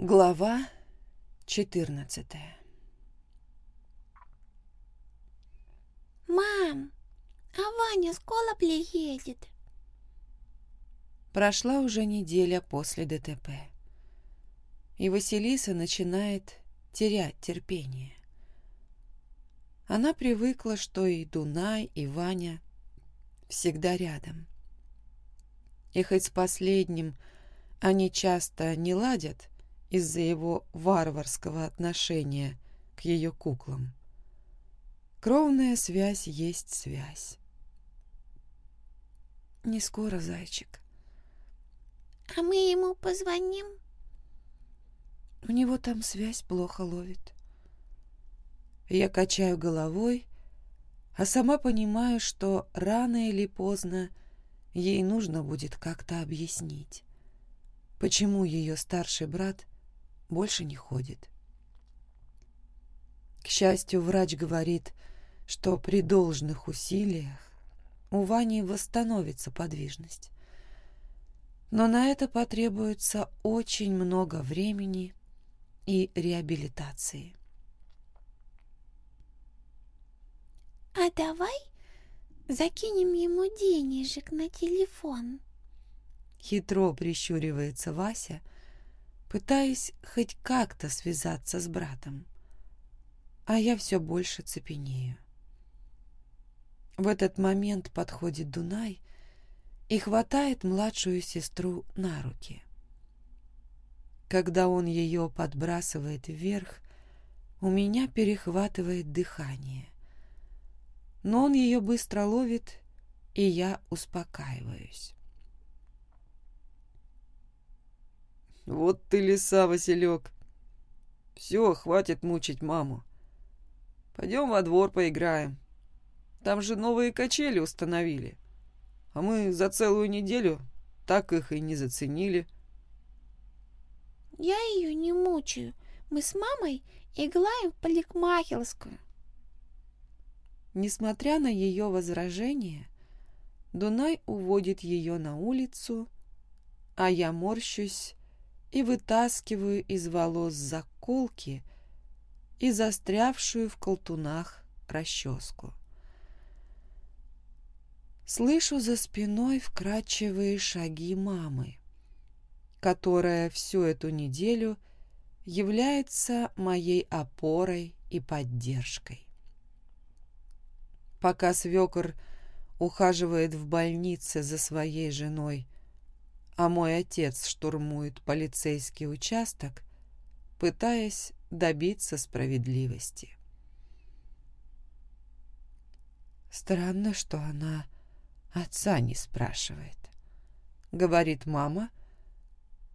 Глава четырнадцатая «Мам, а Ваня скоро приедет?» Прошла уже неделя после ДТП. И Василиса начинает терять терпение. Она привыкла, что и Дунай, и Ваня всегда рядом. И хоть с последним они часто не ладят из-за его варварского отношения к ее куклам. Кровная связь есть связь. Не скоро, зайчик. А мы ему позвоним? У него там связь плохо ловит. Я качаю головой, а сама понимаю, что рано или поздно ей нужно будет как-то объяснить почему ее старший брат больше не ходит. К счастью, врач говорит, что при должных усилиях у Вани восстановится подвижность. Но на это потребуется очень много времени и реабилитации. «А давай закинем ему денежек на телефон», Хитро прищуривается Вася, пытаясь хоть как-то связаться с братом. А я все больше цепенею. В этот момент подходит Дунай и хватает младшую сестру на руки. Когда он ее подбрасывает вверх, у меня перехватывает дыхание. Но он ее быстро ловит, и я успокаиваюсь. Вот ты лиса, Василек. Все, хватит мучить маму. Пойдем во двор поиграем. Там же новые качели установили. А мы за целую неделю так их и не заценили. Я ее не мучаю. Мы с мамой играем в парикмахерскую. Несмотря на ее возражение, Дунай уводит ее на улицу, а я морщусь и вытаскиваю из волос заколки и застрявшую в колтунах расческу. Слышу за спиной вкрадчивые шаги мамы, которая всю эту неделю является моей опорой и поддержкой. Пока свекор ухаживает в больнице за своей женой а мой отец штурмует полицейский участок, пытаясь добиться справедливости. Странно, что она отца не спрашивает, говорит мама,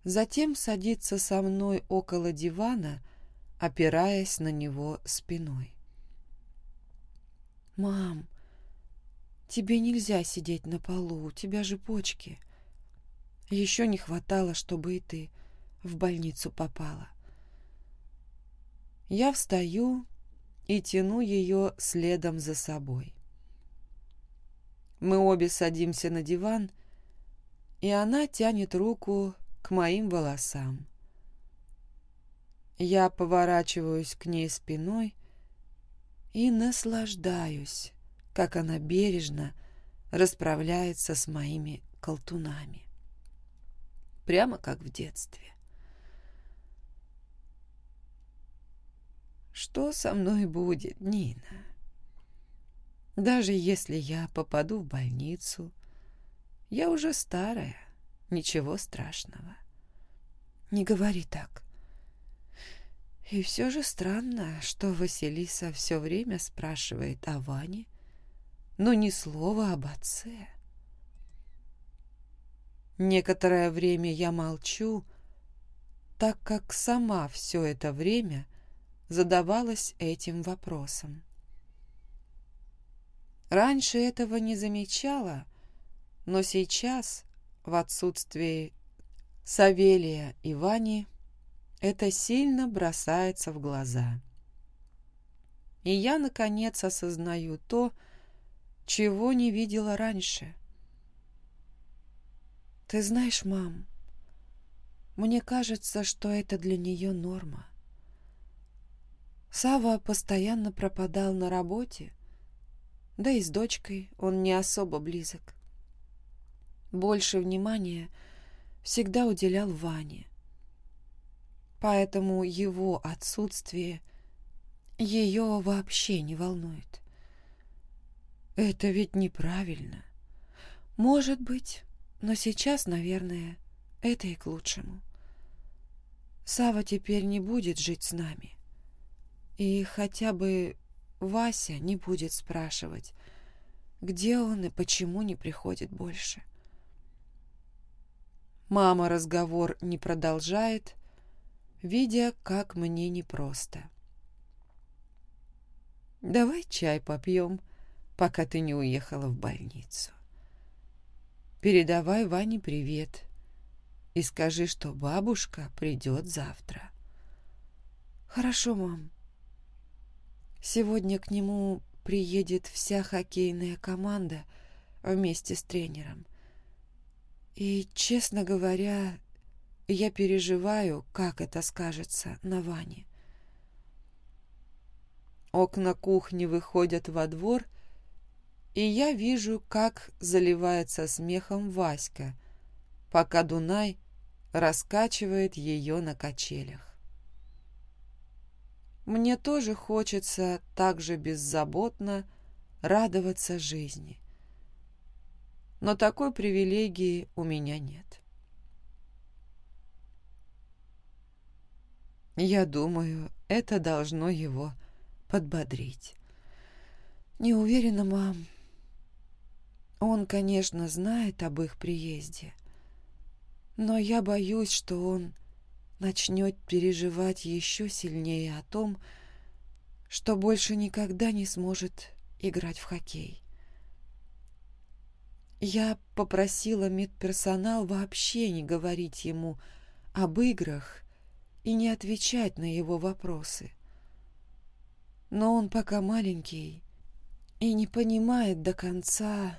затем садится со мной около дивана, опираясь на него спиной. «Мам, тебе нельзя сидеть на полу, у тебя же почки», еще не хватало, чтобы и ты в больницу попала. Я встаю и тяну ее следом за собой. Мы обе садимся на диван, и она тянет руку к моим волосам. Я поворачиваюсь к ней спиной и наслаждаюсь, как она бережно расправляется с моими колтунами прямо как в детстве. Что со мной будет, Нина? Даже если я попаду в больницу, я уже старая, ничего страшного. Не говори так. И все же странно, что Василиса все время спрашивает о Ване, но ни слова об отце. Некоторое время я молчу, так как сама все это время задавалась этим вопросом. Раньше этого не замечала, но сейчас, в отсутствии Савелия и Вани, это сильно бросается в глаза. И я, наконец, осознаю то, чего не видела раньше — ты знаешь, мам, Мне кажется, что это для нее норма. Сава постоянно пропадал на работе, да и с дочкой он не особо близок. Больше внимания всегда уделял Ване. Поэтому его отсутствие ее вообще не волнует. Это ведь неправильно. Может быть, но сейчас, наверное, это и к лучшему. Сава теперь не будет жить с нами. И хотя бы Вася не будет спрашивать, где он и почему не приходит больше. Мама разговор не продолжает, видя, как мне непросто. «Давай чай попьем», пока ты не уехала в больницу. Передавай Ване привет и скажи, что бабушка придет завтра. Хорошо, мам. Сегодня к нему приедет вся хоккейная команда вместе с тренером. И, честно говоря, я переживаю, как это скажется на Ване. Окна кухни выходят во двор, и я вижу, как заливается смехом Васька, пока Дунай раскачивает ее на качелях. Мне тоже хочется так же беззаботно радоваться жизни. Но такой привилегии у меня нет. Я думаю, это должно его подбодрить. Не уверена, мам, он, конечно, знает об их приезде, но я боюсь, что он начнет переживать еще сильнее о том, что больше никогда не сможет играть в хоккей. Я попросила медперсонал вообще не говорить ему об играх и не отвечать на его вопросы. Но он пока маленький и не понимает до конца,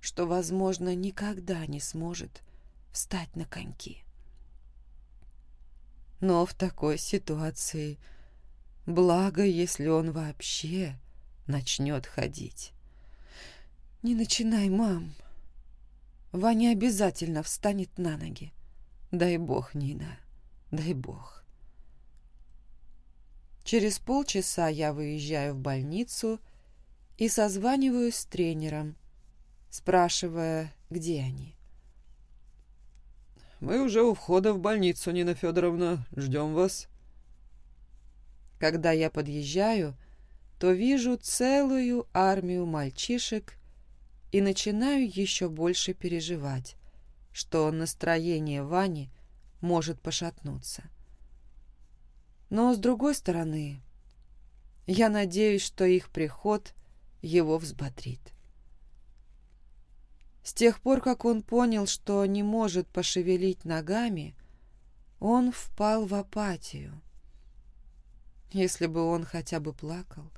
что, возможно, никогда не сможет встать на коньки. Но в такой ситуации благо, если он вообще начнет ходить. «Не начинай, мам. Ваня обязательно встанет на ноги. Дай бог, Нина, дай бог». Через полчаса я выезжаю в больницу и созваниваюсь с тренером, спрашивая, где они. «Мы уже у входа в больницу, Нина Федоровна. Ждем вас». Когда я подъезжаю, то вижу целую армию мальчишек и начинаю еще больше переживать, что настроение Вани может пошатнуться. Но, с другой стороны, я надеюсь, что их приход его взбодрит. С тех пор, как он понял, что не может пошевелить ногами, он впал в апатию. Если бы он хотя бы плакал,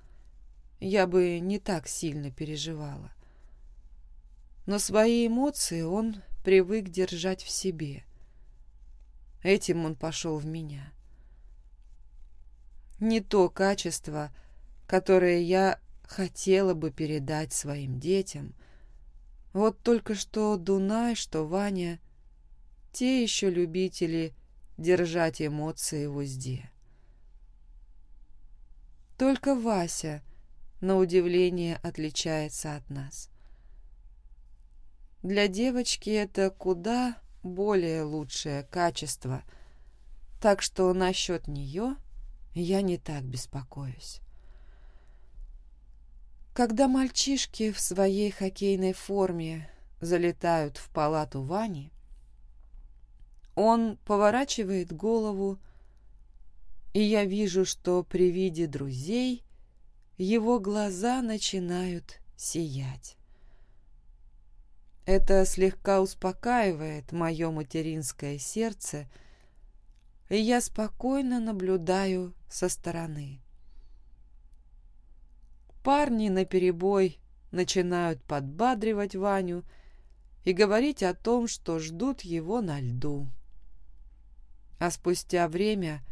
я бы не так сильно переживала. Но свои эмоции он привык держать в себе. Этим он пошел в меня. Не то качество, которое я хотела бы передать своим детям — вот только что Дунай, что Ваня, те еще любители держать эмоции в узде. Только Вася, на удивление, отличается от нас. Для девочки это куда более лучшее качество, так что насчет нее я не так беспокоюсь. Когда мальчишки в своей хоккейной форме залетают в палату Вани, он поворачивает голову, и я вижу, что при виде друзей его глаза начинают сиять. Это слегка успокаивает мое материнское сердце, и я спокойно наблюдаю со стороны. Парни наперебой начинают подбадривать Ваню и говорить о том, что ждут его на льду. А спустя время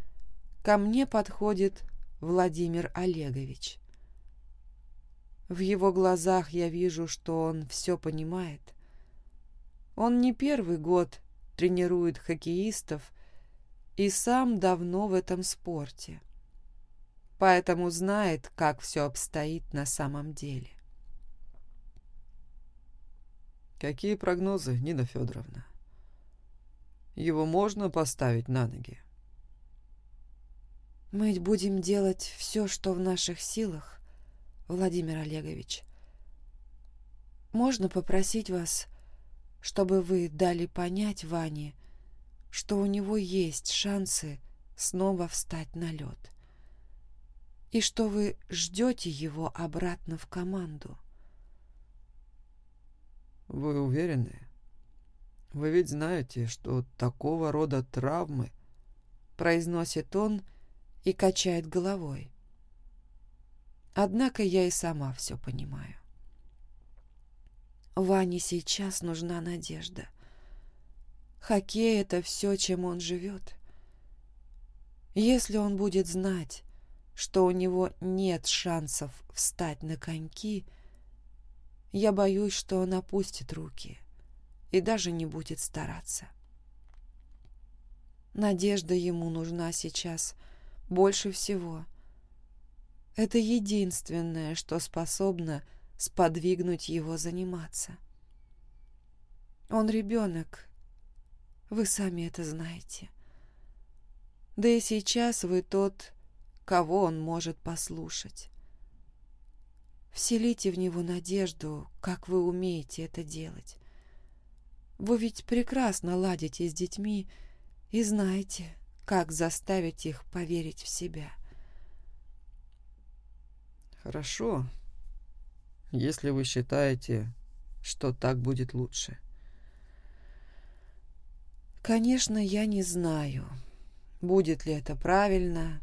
ко мне подходит Владимир Олегович. В его глазах я вижу, что он все понимает. Он не первый год тренирует хоккеистов и сам давно в этом спорте, поэтому знает, как все обстоит на самом деле. Какие прогнозы, Нина Федоровна? Его можно поставить на ноги? Мы будем делать все, что в наших силах, Владимир Олегович. Можно попросить вас, чтобы вы дали понять Ване, что у него есть шансы снова встать на лед, и что вы ждете его обратно в команду. Вы уверены? Вы ведь знаете, что такого рода травмы... Произносит он и качает головой. Однако я и сама все понимаю. Ване сейчас нужна надежда. Хоккей — это все, чем он живет. Если он будет знать, что у него нет шансов встать на коньки, я боюсь, что он опустит руки и даже не будет стараться. Надежда ему нужна сейчас больше всего — это единственное, что способно сподвигнуть его заниматься. Он ребенок. Вы сами это знаете. Да и сейчас вы тот, кого он может послушать. Вселите в него надежду, как вы умеете это делать. Вы ведь прекрасно ладите с детьми и знаете, как заставить их поверить в себя. — Хорошо, если вы считаете, что так будет лучше. Конечно, я не знаю, будет ли это правильно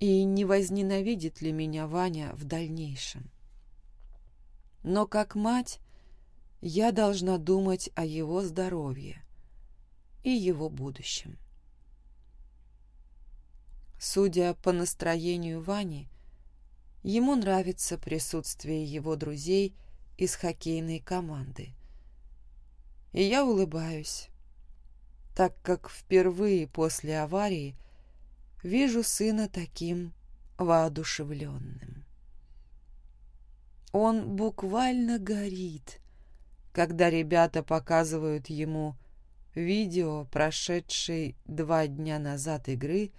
и не возненавидит ли меня Ваня в дальнейшем. Но как мать я должна думать о его здоровье и его будущем. Судя по настроению Вани, Ему нравится присутствие его друзей из хоккейной команды. И я улыбаюсь, так как впервые после аварии вижу сына таким воодушевленным. Он буквально горит, когда ребята показывают ему видео, прошедшей два дня назад игры,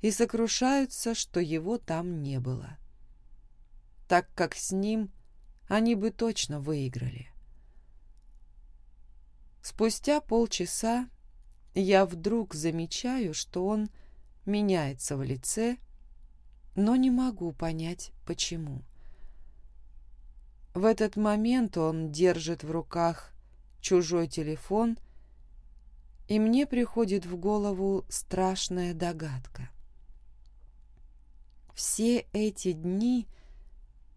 и сокрушаются, что его там не было, так как с ним они бы точно выиграли. Спустя полчаса я вдруг замечаю, что он меняется в лице, но не могу понять, почему. В этот момент он держит в руках чужой телефон, и мне приходит в голову страшная догадка. Все эти дни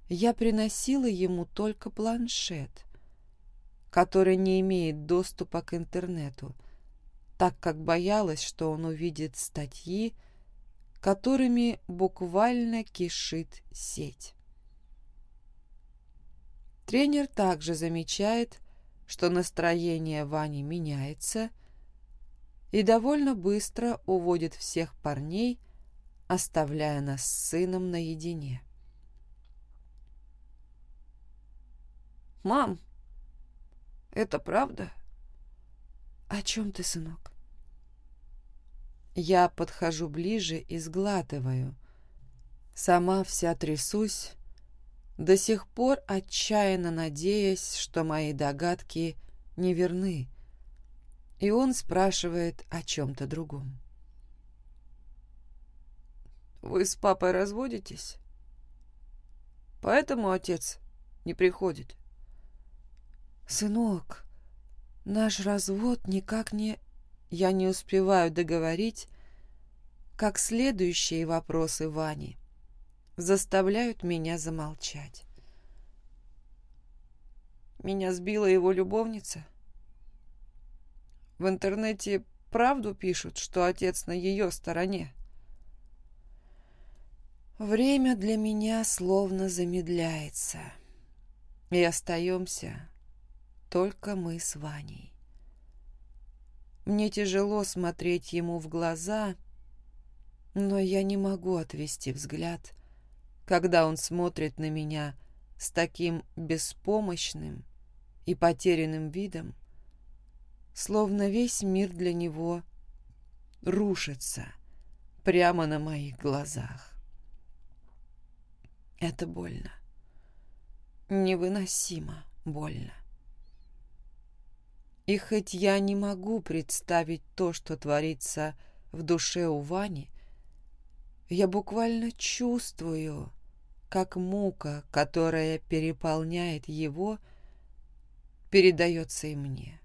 я приносила ему только планшет, который не имеет доступа к интернету, так как боялась, что он увидит статьи, которыми буквально кишит сеть. Тренер также замечает, что настроение Вани меняется и довольно быстро уводит всех парней оставляя нас с сыном наедине. «Мам, это правда?» «О чем ты, сынок?» Я подхожу ближе и сглатываю. Сама вся трясусь, до сих пор отчаянно надеясь, что мои догадки не верны, и он спрашивает о чем-то другом. Вы с папой разводитесь? Поэтому отец не приходит. Сынок, наш развод никак не... Я не успеваю договорить, как следующие вопросы Вани заставляют меня замолчать. Меня сбила его любовница. В интернете правду пишут, что отец на ее стороне? Время для меня словно замедляется. И остаемся только мы с Ваней. Мне тяжело смотреть ему в глаза, но я не могу отвести взгляд, когда он смотрит на меня с таким беспомощным и потерянным видом, словно весь мир для него рушится прямо на моих глазах. Это больно. Невыносимо больно. И хоть я не могу представить то, что творится в душе у Вани, я буквально чувствую, как мука, которая переполняет его, передается и мне.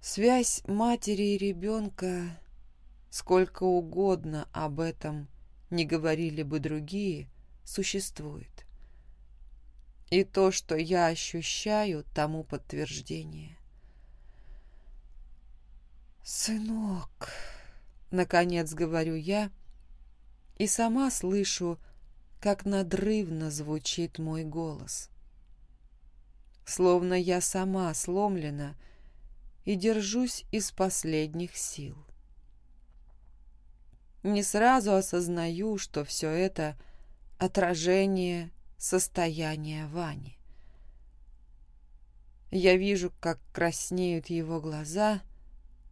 Связь матери и ребенка, сколько угодно об этом не говорили бы другие, существует. И то, что я ощущаю, тому подтверждение. «Сынок», — наконец говорю я, и сама слышу, как надрывно звучит мой голос. Словно я сама сломлена и держусь из последних сил. Не сразу осознаю, что все это — отражение состояния Вани. Я вижу, как краснеют его глаза,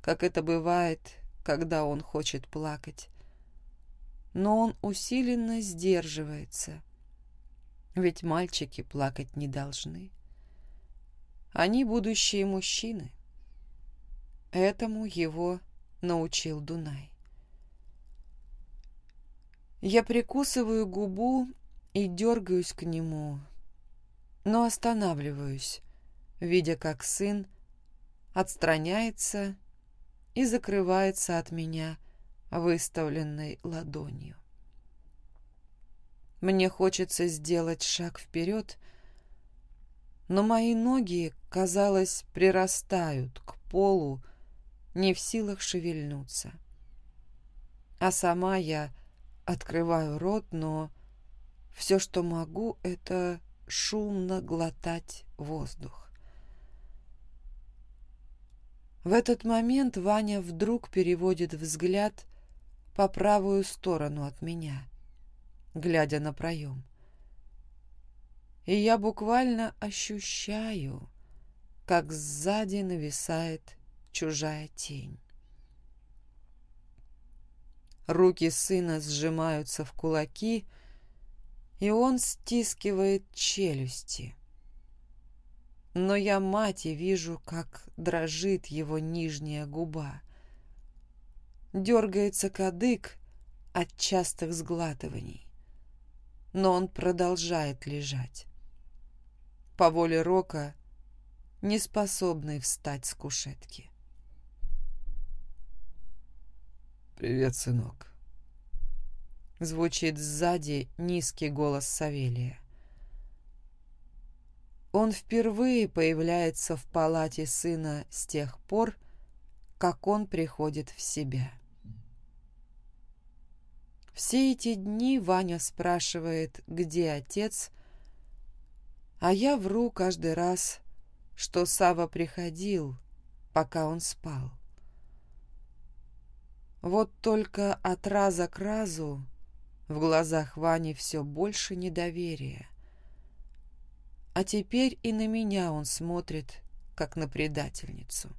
как это бывает, когда он хочет плакать. Но он усиленно сдерживается, ведь мальчики плакать не должны. Они будущие мужчины. Этому его научил Дунай. Я прикусываю губу и дергаюсь к нему, но останавливаюсь, видя, как сын отстраняется и закрывается от меня выставленной ладонью. Мне хочется сделать шаг вперед, но мои ноги, казалось, прирастают к полу, не в силах шевельнуться. А сама я открываю рот, но все, что могу, это шумно глотать воздух. В этот момент Ваня вдруг переводит взгляд по правую сторону от меня, глядя на проем. И я буквально ощущаю, как сзади нависает чужая тень. Руки сына сжимаются в кулаки, и он стискивает челюсти. Но я мать и вижу, как дрожит его нижняя губа. Дергается кадык от частых сглатываний. Но он продолжает лежать. По воле Рока, не способный встать с кушетки. «Привет, сынок», Звучит сзади низкий голос Савелия. Он впервые появляется в палате сына с тех пор, как он приходит в себя. Все эти дни Ваня спрашивает, где отец, а я вру каждый раз, что Сава приходил, пока он спал. Вот только от раза к разу в глазах Вани все больше недоверия. А теперь и на меня он смотрит, как на предательницу.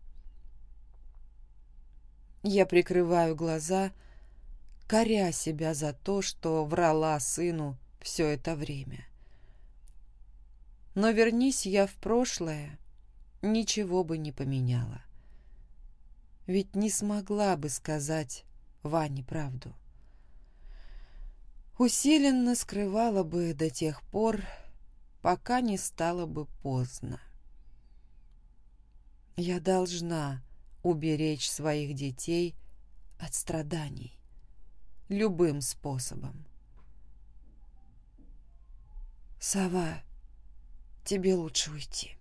Я прикрываю глаза, коря себя за то, что врала сыну все это время. Но вернись я в прошлое, ничего бы не поменяла. Ведь не смогла бы сказать Ване правду усиленно скрывала бы до тех пор, пока не стало бы поздно. Я должна уберечь своих детей от страданий любым способом. «Сова, тебе лучше уйти».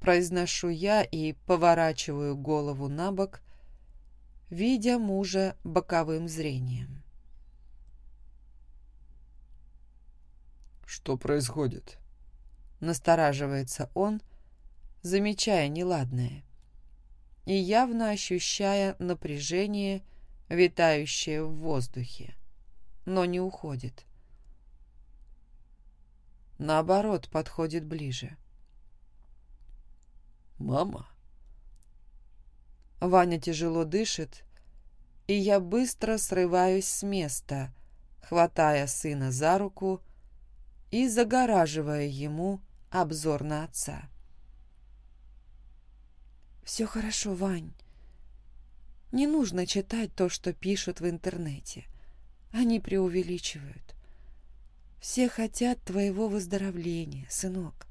Произношу я и поворачиваю голову на бок, видя мужа боковым зрением. «Что происходит?» Настораживается он, замечая неладное и явно ощущая напряжение, витающее в воздухе, но не уходит. Наоборот, подходит ближе. «Мама?» Ваня тяжело дышит, и я быстро срываюсь с места, хватая сына за руку и загораживая ему обзор на отца. «Все хорошо, Вань. Не нужно читать то, что пишут в интернете. Они преувеличивают. Все хотят твоего выздоровления, сынок.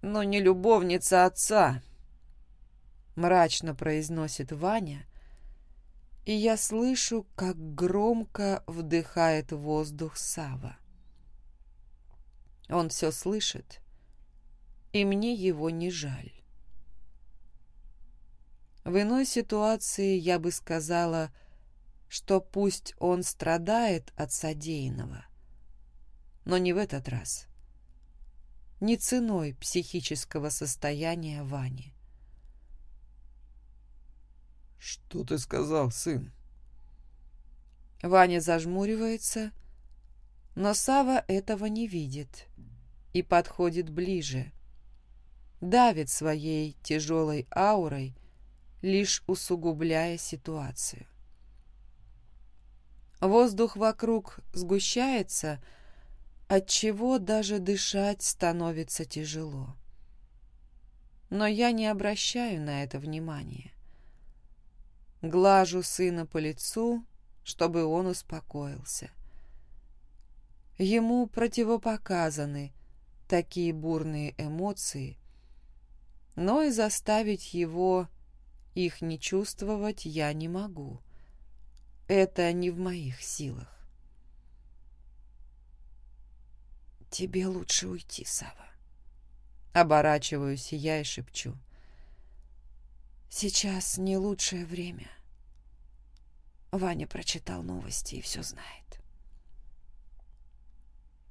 Но не любовница отца, мрачно произносит Ваня, и я слышу, как громко вдыхает воздух Сава. Он все слышит, и мне его не жаль. В иной ситуации я бы сказала, что пусть он страдает от содеянного, но не в этот раз. Не ценой психического состояния Вани. «Что ты сказал, сын?» Ваня зажмуривается, но Сава этого не видит и подходит ближе. Давит своей тяжелой аурой, лишь усугубляя ситуацию. Воздух вокруг сгущается, отчего даже дышать становится тяжело. Но я не обращаю на это внимания. Глажу сына по лицу, чтобы он успокоился. Ему противопоказаны такие бурные эмоции, но и заставить его их не чувствовать я не могу. Это не в моих силах. «Тебе лучше уйти, Сава. Оборачиваюсь я и шепчу. «Сейчас не лучшее время». Ваня прочитал новости и все знает.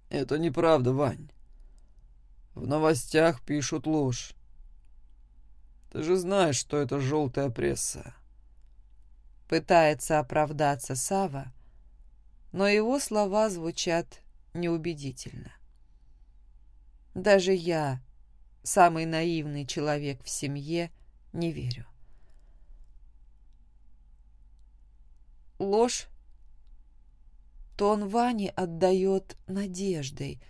«Это неправда, Вань. В новостях пишут ложь. Ты же знаешь, что это желтая пресса. Пытается оправдаться Сава, но его слова звучат неубедительно. Даже я, самый наивный человек в семье, не верю. Ложь тон Вани отдает надеждой,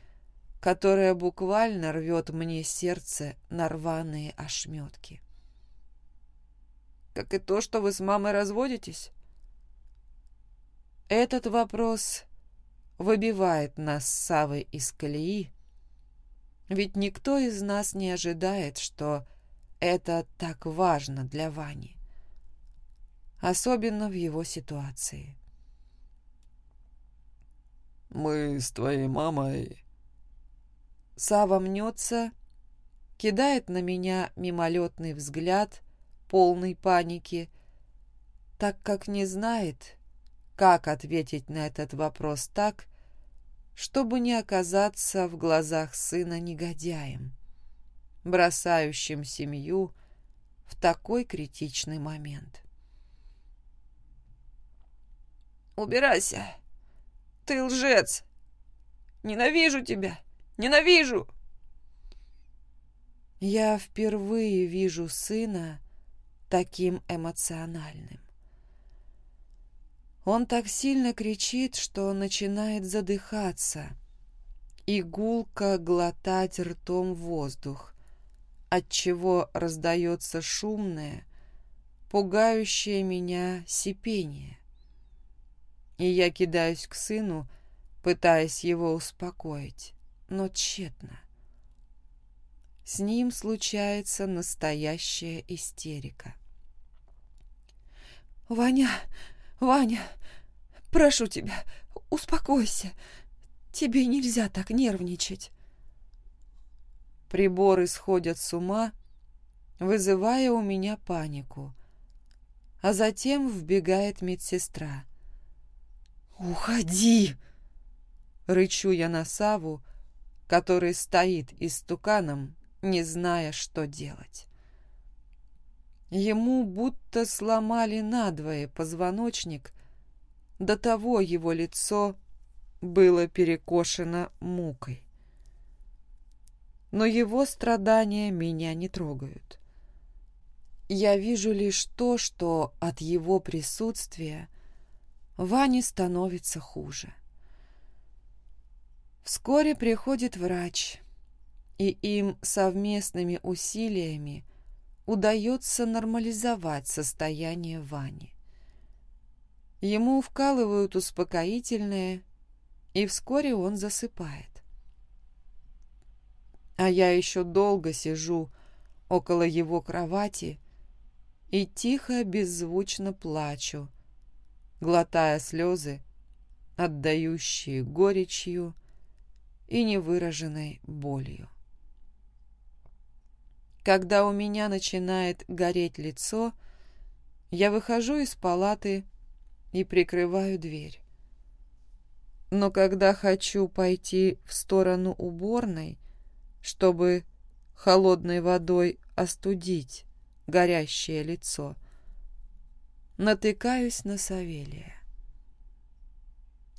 которая буквально рвет мне сердце на рваные ошметки. Как и то, что вы с мамой разводитесь? Этот вопрос выбивает нас с Савой из колеи, ведь никто из нас не ожидает, что это так важно для Вани, особенно в его ситуации. «Мы с твоей мамой...» Сава мнется, кидает на меня мимолетный взгляд, полной паники, так как не знает, как ответить на этот вопрос так, чтобы не оказаться в глазах сына негодяем, бросающим семью в такой критичный момент. «Убирайся! Ты лжец! Ненавижу тебя! Ненавижу!» Я впервые вижу сына таким эмоциональным. Он так сильно кричит, что начинает задыхаться и глотать ртом воздух, отчего раздается шумное, пугающее меня сипение. И я кидаюсь к сыну, пытаясь его успокоить, но тщетно. С ним случается настоящая истерика. «Ваня, Ваня, прошу тебя, успокойся. Тебе нельзя так нервничать». Приборы сходят с ума, вызывая у меня панику. А затем вбегает медсестра. «Уходи!» Рычу я на Саву, который стоит истуканом, не зная, что делать. Ему будто сломали надвое позвоночник, до того его лицо было перекошено мукой. Но его страдания меня не трогают. Я вижу лишь то, что от его присутствия Ване становится хуже. Вскоре приходит врач, и им совместными усилиями удается нормализовать состояние Вани. Ему вкалывают успокоительное, и вскоре он засыпает. А я еще долго сижу около его кровати и тихо, беззвучно плачу, глотая слезы, отдающие горечью и невыраженной болью. Когда у меня начинает гореть лицо, я выхожу из палаты и прикрываю дверь. Но когда хочу пойти в сторону уборной, чтобы холодной водой остудить горящее лицо, натыкаюсь на Савелия.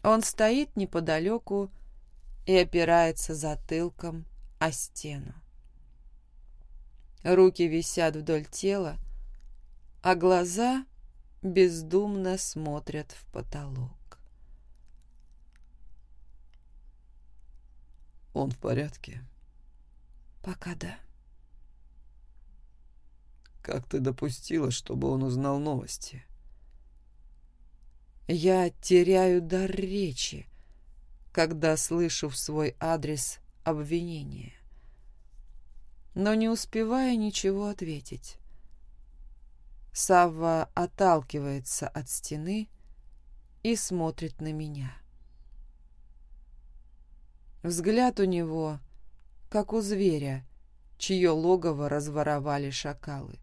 Он стоит неподалеку и опирается затылком о стену. Руки висят вдоль тела, а глаза бездумно смотрят в потолок. Он в порядке? Пока да. Как ты допустила, чтобы он узнал новости? Я теряю дар речи, когда слышу в свой адрес обвинение. Но не успеваю ничего ответить. Савва отталкивается от стены и смотрит на меня. Взгляд у него, как у зверя, чье логово разворовали шакалы.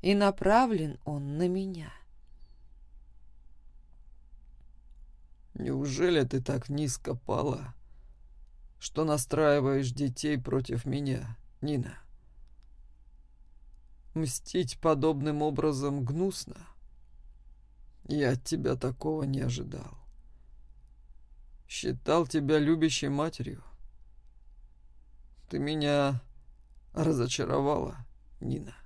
И направлен он на меня. Неужели ты так низко пала, что настраиваешь детей против меня, Нина? Мстить подобным образом гнусно. Я от тебя такого не ожидал. Считал тебя любящей матерью. Ты меня разочаровала, Нина.